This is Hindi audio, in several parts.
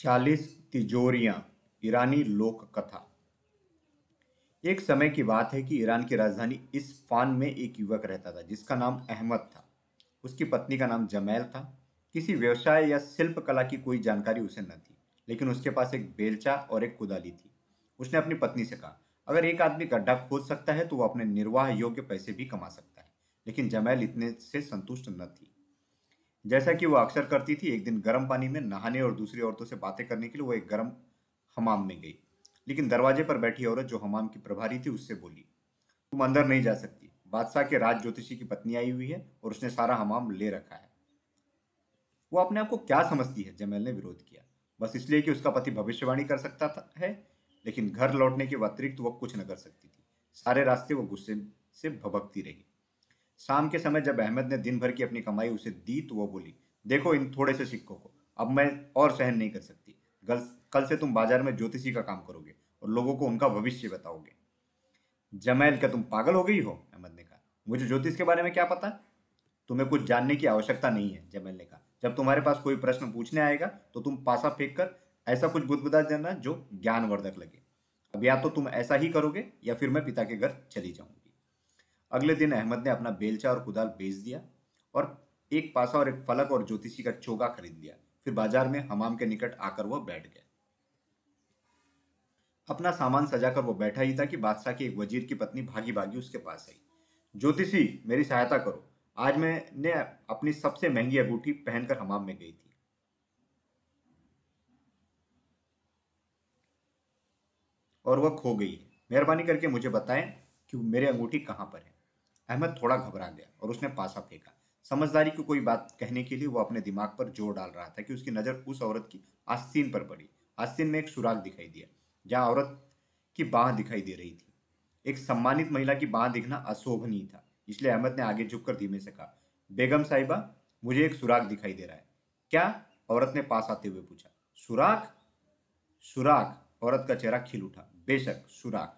चालीस तिजोरियाँ, ईरानी लोक कथा एक समय की बात है कि ईरान की राजधानी इस्फान में एक युवक रहता था, जिसका नाम अहमद था। उसकी पत्नी का नाम जमैल था। किसी व्यवसाय या शिल्प कला की कोई जानकारी उसे न थी, लेकिन उसके पास एक बेलचा और एक कुदाली थी। उसने अपनी पत्नी से कहा, अगर एक आदमी गड्ढा खोद सकता है तो वो अपने निर्वाह योग्य पैसे भी कमा सकता है। लेकिन जमैल इतने से संतुष्ट न थी। जैसा कि वो अक्सर करती थी, एक दिन गर्म पानी में नहाने और दूसरी औरतों से बातें करने के लिए वो एक गर्म हमाम में गई। लेकिन दरवाजे पर बैठी औरत जो हमाम की प्रभारी थी, उससे बोली, तुम अंदर नहीं जा सकती। बादशाह के राज ज्योतिषी की पत्नी आई हुई है और उसने सारा हमाम ले रखा है। वो अपने आप को क्या समझती है? जमेल ने विरोध किया। बस इसलिए कि उसका पति भविष्यवाणी कर सकता था, है? लेकिन घर लौटने के अतिरिक्त वो कुछ न कर सकती थी। सारे रास्ते वो गुस्से से भभकती रही। शाम के समय जब अहमद ने दिन भर की अपनी कमाई उसे दी तो वो बोली, देखो इन थोड़े से सिक्कों को, अब मैं और सहन नहीं कर सकती। गल कल से तुम बाज़ार में ज्योतिषी का काम करोगे और लोगों को उनका भविष्य बताओगे। जमैल क्या तुम पागल हो गई हो? अहमद ने कहा, मुझे ज्योतिष के बारे में क्या पता? तुम्हें कुछ जानने की आवश्यकता नहीं है जमैल ने कहा। जब तुम्हारे पास कोई प्रश्न पूछने आएगा तो तुम पासा फेंक कर ऐसा कुछ बुदबुदा देना जो ज्ञानवर्धक लगे। अब या तो तुम ऐसा ही करोगे या फिर मैं पिता के घर चली जाऊँगी। अगले दिन अहमद ने अपना बेलचा और कुदाल बेच दिया और एक पासा और एक फलक और ज्योतिषी का चोगा खरीद लिया। फिर बाज़ार में हमाम के निकट आकर वह बैठ गया अपना सामान सजाकर वो बैठा ही था कि बादशाह की एक वज़ीर की पत्नी भागी भागी उसके पास आई। ज्योतिषी, मेरी सहायता करो। आज मैंने अपनी सबसे महँगी अंगूठी पहनकर हमाम में गई थी। और वह खो गई। मेहरबानी करके मुझे बताएँ कि मेरी अंगूठी कहाँ पर है। अहमद थोड़ा घबरा गया और उसने पासा फेंका। समझदारी की कोई बात कहने के लिए वो अपने दिमाग पर ज़ोर डाल रहा था कि उसकी नज़र उस औरत की आस्तीन पर पड़ी। आस्तीन में एक सुराग दिखाई दिया, जहाँ औरत की बाह दिखाई दे रही थी। एक सम्मानित महिला की बाह दिखना अशोभनीय था, इसलिए अहमद ने आगे झुककर धीमे से कहा, बेगम साहिबा, मुझे एक सुराग दिखाई दे रहा है। क्या? औरत ने पास आते हुए पूछा, सुराग? सुराग? औरत का चेहरा खिल उठा, बेशक, सुराग।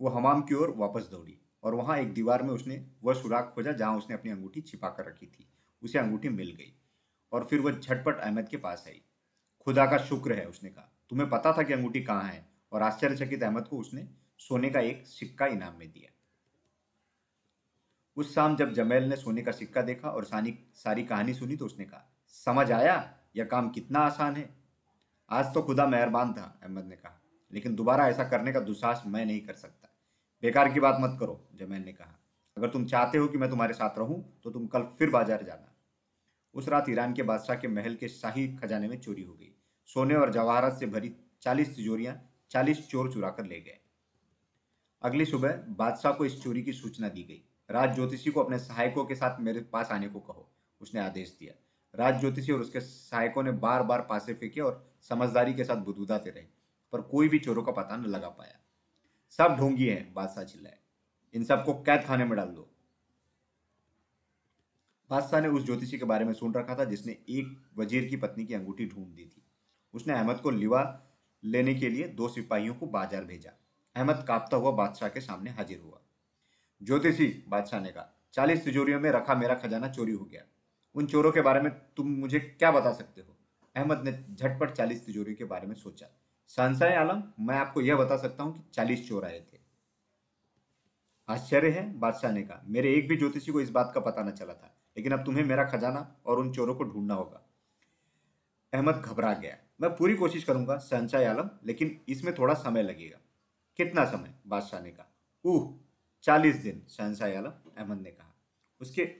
वो हमाम की ओर वापस दौड़ी। और वहाँ एक दीवार में उसने वह सुराख खोजा जहाँ उसने अपनी अंगूठी छिपा कर रखी थी। उसे अंगूठी मिल गई और फिर वह झटपट अहमद के पास आई। खुदा का शुक्र है, उसने कहा। तुम्हें पता था कि अंगूठी कहाँ है? और आश्चर्यचकित अहमद को उसने सोने का एक सिक्का इनाम में दिया। उस शाम जब जमेल ने सोने का सिक्का देखा और सानी, सारी कहानी सुनी तो उसने कहा, समझ आया? यह काम कितना आसान है? आज तो खुदा मेहरबान था, अहमद ने कहा। लेकिन दोबारा ऐसा करने का दुस्साहस मैं नहीं कर सकता। बेकार की बात मत करो जमैन ने कहा। अगर तुम चाहते हो कि मैं तुम्हारे साथ रहूँ तो तुम कल फिर बाज़ार जाना। उस रात ईरान के बादशाह के महल के शाही खजाने में चोरी हो गई। सोने और जवाहरत से भरी चालीस तिजोरियाँ, चालीस चोर चुरा कर ले गए। अगली सुबह बादशाह को इस चोरी की सूचना दी गई। राज ज्योतिषी को अपने सहायकों के साथ मेरे पास आने को कहो, उसने आदेश दिया। राज ज्योतिषी और उसके सहायकों ने बार बार पासे फेंके और समझदारी के साथ बुदबुदाते रहे, पर कोई भी चोरों का पता न लगा पाया। सब ढोंगी हैं, बादशाह चिल्लाए। इन सबको कैद खाने में डाल दो। बादशाह ने उस ज्योतिषी के बारे में सुन रखा था, जिसने एक वज़ीर की पत्नी की अंगूठी ढूंढ दी थी। उसने अहमद को लिवा लेने के लिए दो सिपाहियों को बाज़ार भेजा। अहमद कांपता हुआ बादशाह के सामने हाजिर हुआ। ज्योतिषी, बादशाह ने कहा, चालीस तिजोरियों में रखा मेरा खजाना चोरी हो गया। उन चोरों के बारे में तुम मुझे क्या बता सकते हो? अहमद ने झटपट चालीस तिजोरियों के बारे में सोचा। संशय आलम, मैं आपको यह बता सकता हूँ कि चालीस चोर आए थे। आश्चर्य है बादशाह ने कहा, मेरे एक भी ज्योतिषी को इस बात का पता न चला था, लेकिन अब तुम्हें मेरा खजाना और उन चोरों को ढूंढना होगा। अहमद घबरा गया, मैं पूरी कोशिश करूँगा संशय आलम, लेकिन इसमें थोड़ा समय लगेगा। कितना समय? बादशाह ने कहा, ऊह, चालीस दिन शहनशाह आलम, अहमद ने कहा। उसके,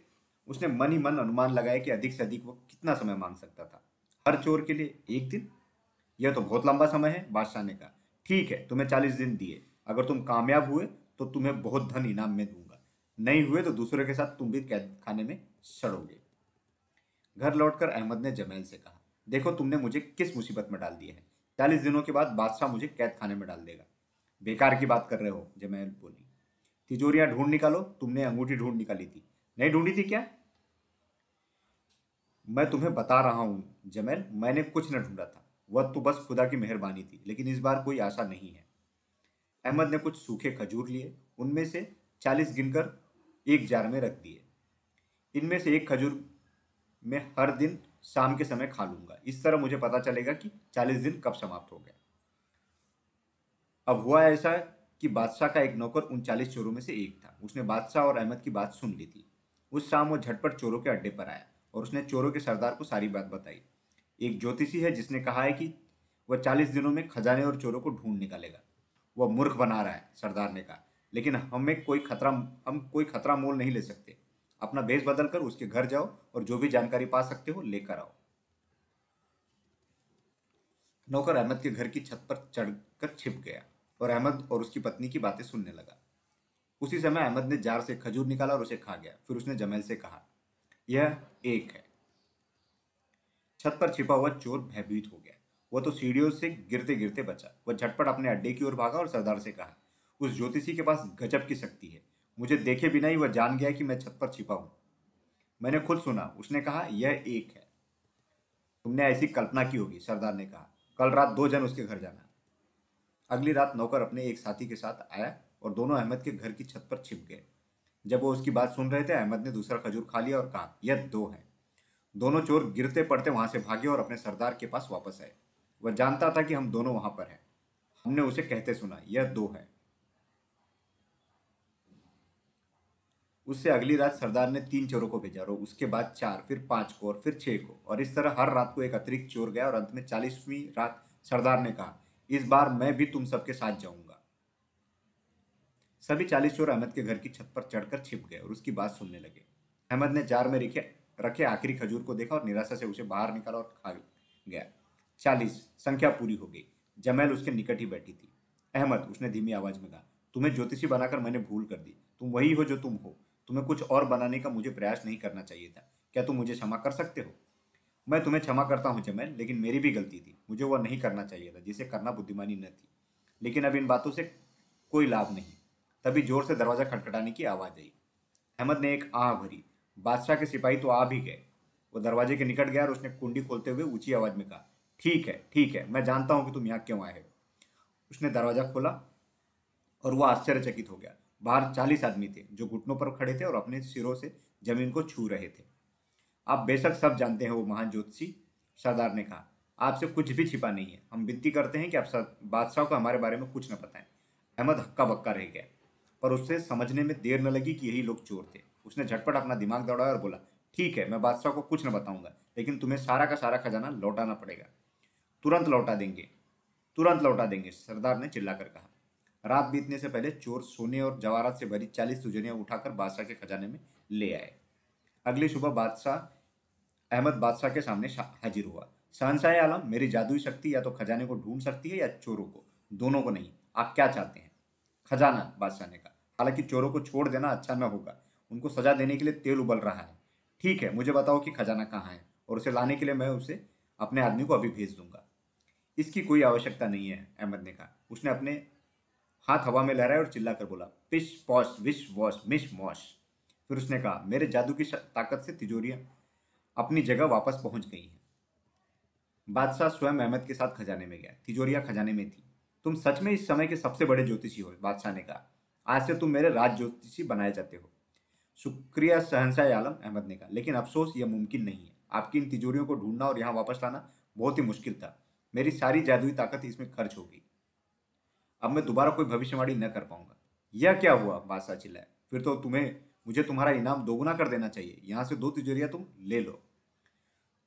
उसने मन ही मन अनुमान लगाया कि अधिक से अधिक वो कितना समय मांग सकता था। हर चोर के लिए एक दिन? यह तो बहुत लंबा समय है बादशाह ने कहा। ठीक है, तुम्हें चालीस दिन दिए। अगर तुम कामयाब हुए तो तुम्हें बहुत धन इनाम में दूँगा। नहीं हुए तो दूसरे के साथ तुम भी कैद खाने में सड़ोगे। घर लौटकर अहमद ने जमैल से कहा, देखो, तुमने मुझे किस मुसीबत में डाल दिया है। चालीस दिनों के बाद बादशाह मुझे कैद खाने में डाल देगा। बेकार की बात कर रहे हो जमैल बोली। तिजोरियाँ ढूंढ निकालो, तुमने अंगूठी ढूंढ निकाली थी। नहीं ढूंढी थी क्या? मैं तुम्हें बता रहा हूँ जमैल मैंने कुछ न ढूंढा था। वह तो बस खुदा की मेहरबानी थी, लेकिन इस बार कोई आशा नहीं है। अहमद ने कुछ सूखे खजूर लिए, उनमें से चालीस गिनकर एक जार में रख दिए। इनमें से एक खजूर मैं हर दिन शाम के समय खा लूँगा। इस तरह मुझे पता चलेगा कि चालीस दिन कब समाप्त हो गया अब हुआ ऐसा कि बादशाह का एक नौकर उन चालीस चोरों में से एक था। उसने बादशाह और अहमद की बात सुन ली थी। उस शाम वो झटपट चोरों के अड्डे पर आया और उसने चोरों के सरदार को सारी बात बताई। एक ज्योतिषी है जिसने कहा है कि वह चालीस दिनों में खजाने और चोरों को ढूंढ निकालेगा। वह मूर्ख बना रहा है सरदार ने कहा। लेकिन हमें कोई खतरा, हम कोई खतरा मोल नहीं ले सकते। अपना भेष बदल कर उसके घर जाओ और जो भी जानकारी पा सकते हो लेकर आओ। नौकर अहमद के घर की छत पर चढ़कर छिप गया और अहमद और उसकी पत्नी की बातें सुनने लगा। उसी समय अहमद ने जार से खजूर निकाला और उसे खा गया। फिर उसने जमेल से कहा, यह एक है। छत पर छिपा हुआ चोर भयभीत हो गया। वह तो सीढ़ियों से गिरते गिरते बचा। वह झटपट अपने अड्डे की ओर भागा और सरदार से कहा, उस ज्योतिषी के पास गजब की शक्ति है। मुझे देखे बिना ही वह जान गया कि मैं छत पर छिपा हूँ। मैंने खुद सुना। उसने कहा, यह एक है। तुमने ऐसी कल्पना की होगी, सरदार ने कहा। कल रात दो जन उसके घर जाना। अगली रात नौकर अपने एक साथी के साथ आया और दोनों अहमद के घर की छत पर छिप गए। जब वो उसकी बात सुन रहे थे, अहमद ने दूसरा खजूर खा लिया और कहा, यह दो है। दोनों चोर गिरते पड़ते वहाँ से भागे और अपने सरदार के पास वापस आए। वह जानता था कि हम दोनों वहाँ पर हैं। हमने उसे कहते सुना, यह दो है। उससे अगली रात सरदार ने तीन चोरों को भेजा और उसके बाद चार, फिर पाँच को और फिर छह को। और इस तरह हर रात को एक अतिरिक्त चोर गया और अंत में चालीसवीं रात सरदार ने कहा, इस बार मैं भी तुम सबके साथ जाऊँगा। सभी चालीस चोर अहमद के घर की छत पर चढ़कर छिप गए और उसकी बात सुनने लगे। अहमद ने जार में रखे रखे, आखिरी खजूर को देखा और निराशा से उसे बाहर निकाला और खा गया। चालीस, संख्या पूरी हो गई। जमैल उसके निकट ही बैठी थी। अहमद, उसने धीमी आवाज़ में कहा, तुम्हें ज्योतिषी बनाकर मैंने भूल कर दी। तुम वही हो जो तुम हो। तुम्हें कुछ और बनाने का मुझे प्रयास नहीं करना चाहिए था। क्या तुम मुझे क्षमा कर सकते हो? मैं तुम्हें क्षमा करता हूँ जमैल, लेकिन मेरी भी गलती थी। मुझे वह नहीं करना चाहिए था, जिसे करना बुद्धिमानी न थी। लेकिन अब इन बातों से कोई लाभ नहीं। तभी ज़ोर से दरवाज़ा खटखटाने की आवाज़ आई। अहमद ने एक आह भरी बादशाह के सिपाही तो आ भी गए। वो दरवाजे के निकट गया और उसने कुंडी खोलते हुए ऊँची आवाज़ में कहा, ठीक है ठीक है, मैं जानता हूँ कि तुम यहाँ क्यों आए हो। उसने दरवाज़ा खोला और वह आश्चर्यचकित हो गया। बाहर चालीस आदमी थे जो घुटनों पर खड़े थे और अपने सिरों से ज़मीन को छू रहे थे। आप बेशक सब जानते हैं, वो महान ज्योतिषी सरदार ने कहा, आपसे कुछ भी छिपा नहीं है। हम विनती करते हैं कि आप बादशाह को हमारे बारे में कुछ न बताएँ। अहमद हक्का बक्का रह गया, पर उससे समझने में देर न लगी कि यही लोग चोर थे। उसने झटपट अपना दिमाग दौड़ाया और बोला, ठीक है, मैं बादशाह को कुछ न बताऊँगा, लेकिन तुम्हें सारा का सारा खजाना लौटाना पड़ेगा। तुरंत लौटा देंगे, तुरंत लौटा देंगे, सरदार ने चिल्लाकर कहा। रात बीतने से पहले चोर सोने और जवाहरात से भरी चालीस तुजनियाँ उठाकर बादशाह के खजाने में ले आए। अगली सुबह बादशाह, अहमद बादशाह के सामने हाजिर हुआ। शहनशाह आलम, मेरी जादुई शक्ति या तो खजाने को ढूंढ सकती है या चोरों को? दोनों को नहीं। आप क्या चाहते हैं? खजाना, बादशाह ने कहा। हालाँकि चोरों को छोड़ देना अच्छा न होगा। उनको सजा देने के लिए तेल उबल रहा है। ठीक है, मुझे बताओ कि खजाना कहाँ है और उसे लाने के लिए मैं उसे अपने आदमी को अभी भेज दूँगा। इसकी कोई आवश्यकता नहीं है, अहमद ने कहा। उसने अपने हाथ हवा में लहराया और चिल्ला कर बोला, पिश, पॉश, विश, वॉश, मिश, मॉश। फिर उसने कहा, मेरे जादू की ताकत से तिजोरियाँ अपनी जगह वापस पहुँच गई हैं। बादशाह स्वयं अहमद के साथ खजाने में गया। तिजोरिया खजाने में थी। तुम सच में इस समय के सबसे बड़े ज्योतिषी हो? बादशाह ने कहा, आज से तुम मेरे राज ज्योतिषी बनाए जाते हो। शुक्रिया शहनशाह आलम, अहमद ने कहा। लेकिन अफसोस, यह मुमकिन नहीं है। आपकी इन तिजोरियों को ढूंढना और यहाँ वापस लाना बहुत ही मुश्किल था। मेरी सारी जादुई ताकत इसमें खर्च हो गई। अब मैं दोबारा कोई भविष्यवाणी न कर पाऊँगा। यह क्या हुआ बादशाह चिल्लाया फिर तो तुम्हें, मुझे तुम्हारा इनाम दोगुना कर देना चाहिए। यहाँ से दो तिजोरियाँ तुम ले लो।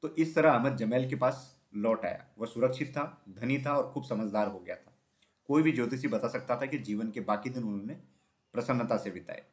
तो इस तरह अहमद जमैल के पास लौट आया। वह सुरक्षित था, धनी था और खूब समझदार हो गया था। कोई भी ज्योतिषी बता सकता था कि जीवन के बाकी दिन उन्होंने प्रसन्नता से बिताए।